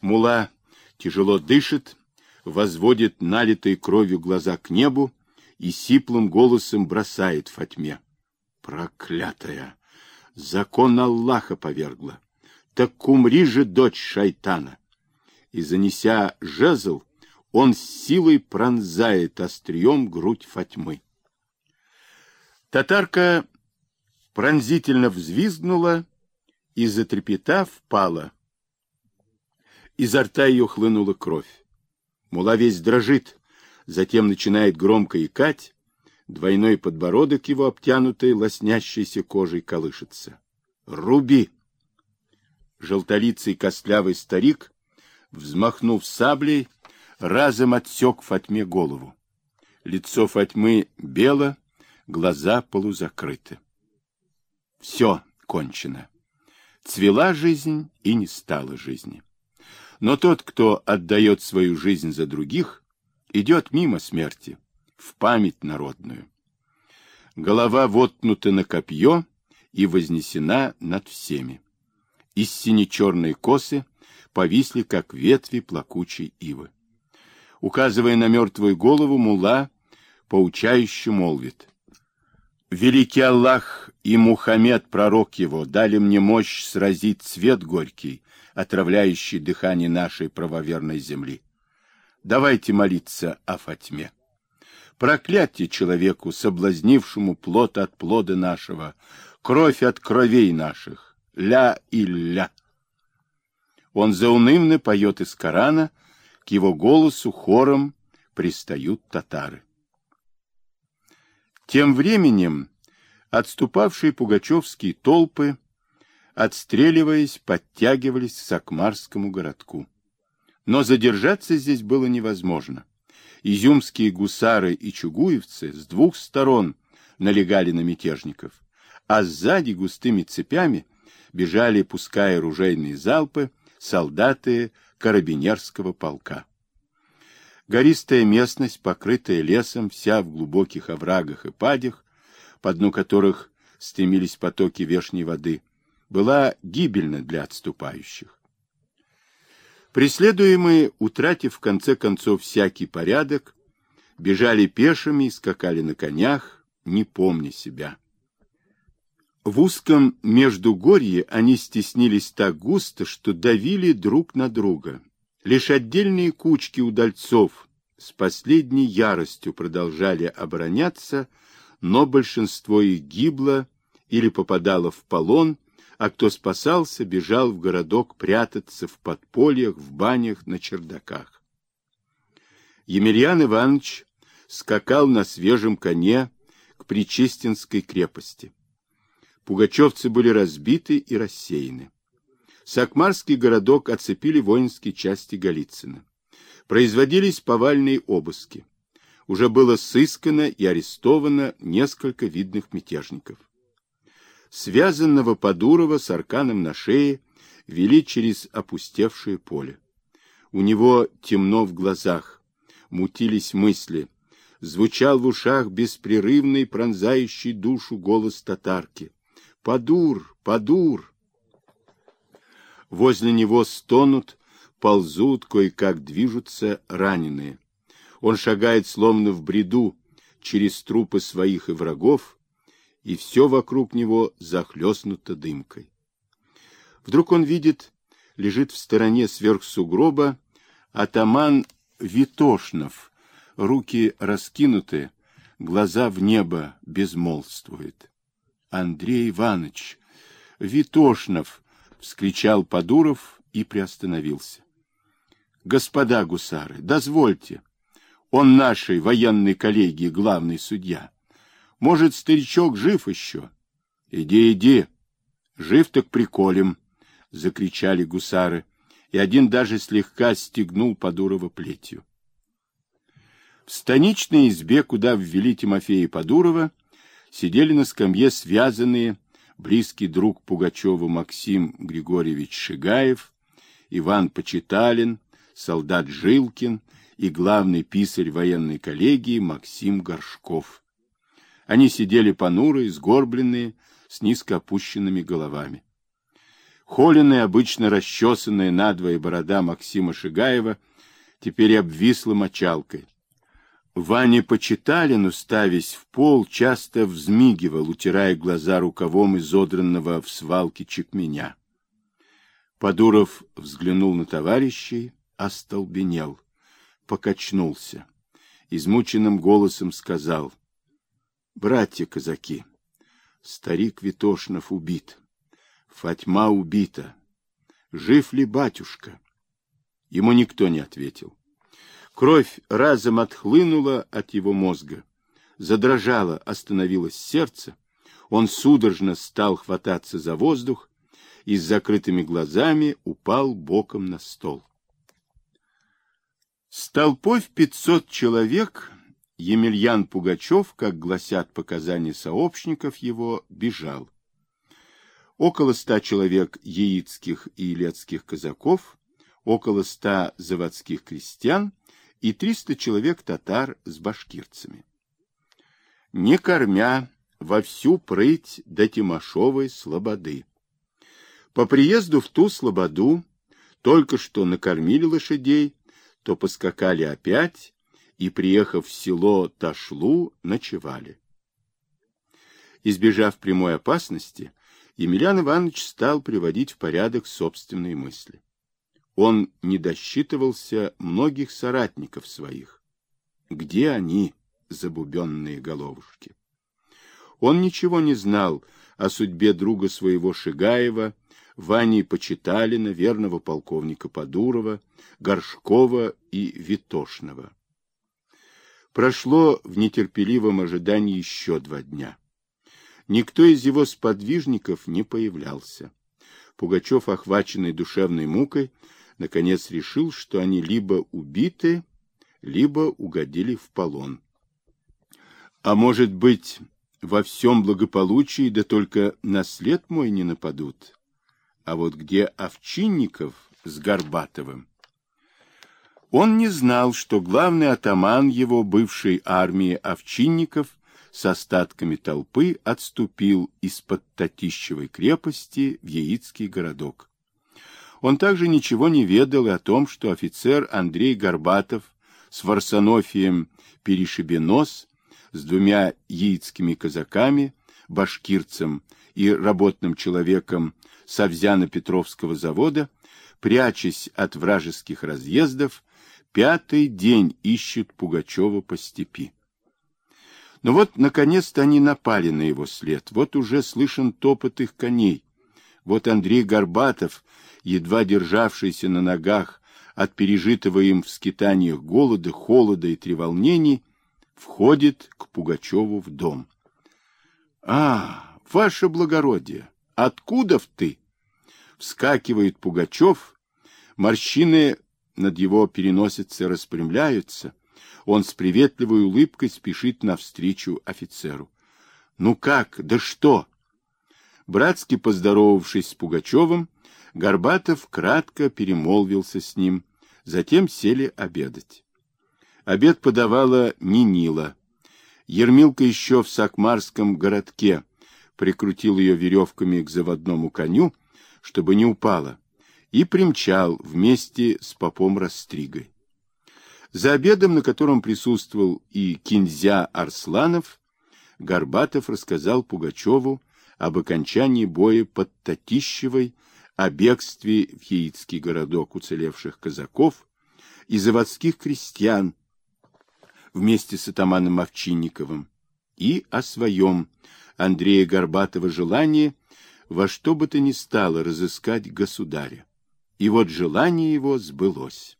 Мула тяжело дышит, возводит налитые кровью глаза к небу и сиплым голосом бросает Фатьме. Проклятая! Закон Аллаха повергла. Так умри же, дочь шайтана! И, занеся жезл, он с силой пронзает острием грудь Фатьмы. Татарка пронзительно взвизгнула и, затрепетав, пала. Изо рта ее хлынула кровь. Мула весь дрожит, затем начинает громко икать, двойной подбородок его, обтянутый лоснящейся кожей, колышется. «Руби!» Желтолицый костлявый старик, взмахнув саблей, разом отсек Фатьме голову. Лицо Фатьмы бело, глаза полузакрыты. Все кончено. Цвела жизнь и не стала жизни. Но тот, кто отдает свою жизнь за других, идет мимо смерти, в память народную. Голова воткнута на копье и вознесена над всеми. Из сине-черной косы повисли, как ветви плакучей ивы. Указывая на мертвую голову, мула поучающе молвит. «Великий Аллах и Мухаммед, пророк его, дали мне мощь сразить свет горький, отравляющий дыхание нашей правоверной земли. Давайте молиться о Фатьме. Проклятие человеку, соблазнившему плод от плода нашего, кровь от кровей наших, ля и ля. Он заунывно поет из Корана, к его голосу хором пристают татары. Тем временем отступавшие пугачевские толпы отстреливаясь, подтягивались к Сакмарскому городку. Но задержаться здесь было невозможно. Изюмские гусары и чугуевцы с двух сторон налегали на мятежников, а сзади густыми цепями бежали, пуская ружейные залпы, солдаты карабинерского полка. Гористая местность, покрытая лесом, вся в глубоких оврагах и падях, по дну которых стремились потоки вешней воды, была гибельна для отступающих. Преследуемые, утратив в конце концов всякий порядок, бежали пешими и скакали на конях, не помня себя. В узком междугорье они стеснились так густо, что давили друг на друга. Лишь отдельные кучки удальцов с последней яростью продолжали обороняться, но большинство их гибло или попадало в полон, а кто спасался, бежал в городок прятаться в подпольях, в банях, на чердаках. Емельян Иванович скакал на свежем коне к Причистинской крепости. Пугачевцы были разбиты и рассеяны. Сакмарский городок оцепили воинские части Голицына. Производились повальные обыски. Уже было сыскано и арестовано несколько видных мятежников связанного Подурова с арканом на шее, вели через опустевшее поле. У него темно в глазах, мутились мысли, звучал в ушах беспрерывный, пронзающий душу голос татарки. «Подур! Подур!» Возле него стонут, ползут, кое-как движутся раненые. Он шагает словно в бреду через трупы своих и врагов, и все вокруг него захлестнуто дымкой. Вдруг он видит, лежит в стороне сверх сугроба атаман Витошнов, руки раскинуты, глаза в небо безмолвствует. Андрей Иванович, Витошнов, вскричал Подуров и приостановился. Господа гусары, дозвольте, он нашей военной коллегии главный судья. Может, старичок жив еще? Иди, иди. Жив так приколем, — закричали гусары, и один даже слегка стегнул Подурова плетью. В станичной избе, куда ввели Тимофея Подурова, сидели на скамье связанные близкий друг Пугачева Максим Григорьевич Шигаев, Иван Почиталин, солдат Жилкин и главный писарь военной коллегии Максим Горшков. Они сидели понурые, сгорбленные, с низко опущенными головами. Холеная, обычно расчесанная надвое борода Максима Шигаева, теперь обвисла мочалкой. Ваня Почиталин, уставясь в пол, часто взмигивал, утирая глаза рукавом изодранного в свалке чекменя. Подуров взглянул на товарищей, остолбенел, покачнулся. Измученным голосом сказал, «Братья казаки, старик Витошнов убит, Фатьма убита. Жив ли батюшка?» Ему никто не ответил. Кровь разом отхлынула от его мозга. Задрожало, остановилось сердце. Он судорожно стал хвататься за воздух и с закрытыми глазами упал боком на стол. С толпой в пятьсот человек Емельян Пугачев, как гласят показания сообщников его, бежал. Около ста человек яицких и илецких казаков, около ста заводских крестьян и 300 человек татар с башкирцами. Не кормя, во всю прыть до Тимошовой слободы. По приезду в ту слободу только что накормили лошадей, то поскакали опять и, приехав в село Ташлу, ночевали. Избежав прямой опасности, Емельян Иванович стал приводить в порядок собственные мысли он не досчитывался многих соратников своих. Где они, забубенные головушки? Он ничего не знал о судьбе друга своего Шигаева, Вани Почиталина, верного полковника Подурова, Горшкова и Витошного. Прошло в нетерпеливом ожидании еще два дня. Никто из его сподвижников не появлялся. Пугачев, охваченный душевной мукой, наконец решил, что они либо убиты, либо угодили в полон. А может быть, во всем благополучии, да только на след мой не нападут. А вот где Овчинников с Горбатовым? Он не знал, что главный атаман его бывшей армии Овчинников с остатками толпы отступил из-под Татищевой крепости в Яицкий городок. Он также ничего не ведал и о том, что офицер Андрей Горбатов с Варсонофием Перешибенос, с двумя яицкими казаками, башкирцем и работным человеком Савзяно-Петровского завода, прячась от вражеских разъездов, пятый день ищут Пугачева по степи. Но вот, наконец-то, они напали на его след. Вот уже слышен топот их коней. Вот Андрей Горбатов едва державшийся на ногах от пережитого им в скитаниях голода, холода и треволнений, входит к Пугачеву в дом. — А, ваше благородие, откуда в ты? Вскакивает Пугачев, морщины над его переносицей распрямляются, он с приветливой улыбкой спешит навстречу офицеру. — Ну как, да что? Братски поздоровавшись с Пугачевым, Горбатов кратко перемолвился с ним, затем сели обедать. Обед подавала Нинила. Ермилка еще в Сакмарском городке прикрутил ее веревками к заводному коню, чтобы не упала, и примчал вместе с попом Растригой. За обедом, на котором присутствовал и кинзя Арсланов, Горбатов рассказал Пугачеву об окончании боя под Татищевой о бегстве в Яицкий городок уцелевших казаков и заводских крестьян вместе с атаманом Овчинниковым и о своем Андрея Горбатова желании во что бы то ни стало разыскать государя. И вот желание его сбылось.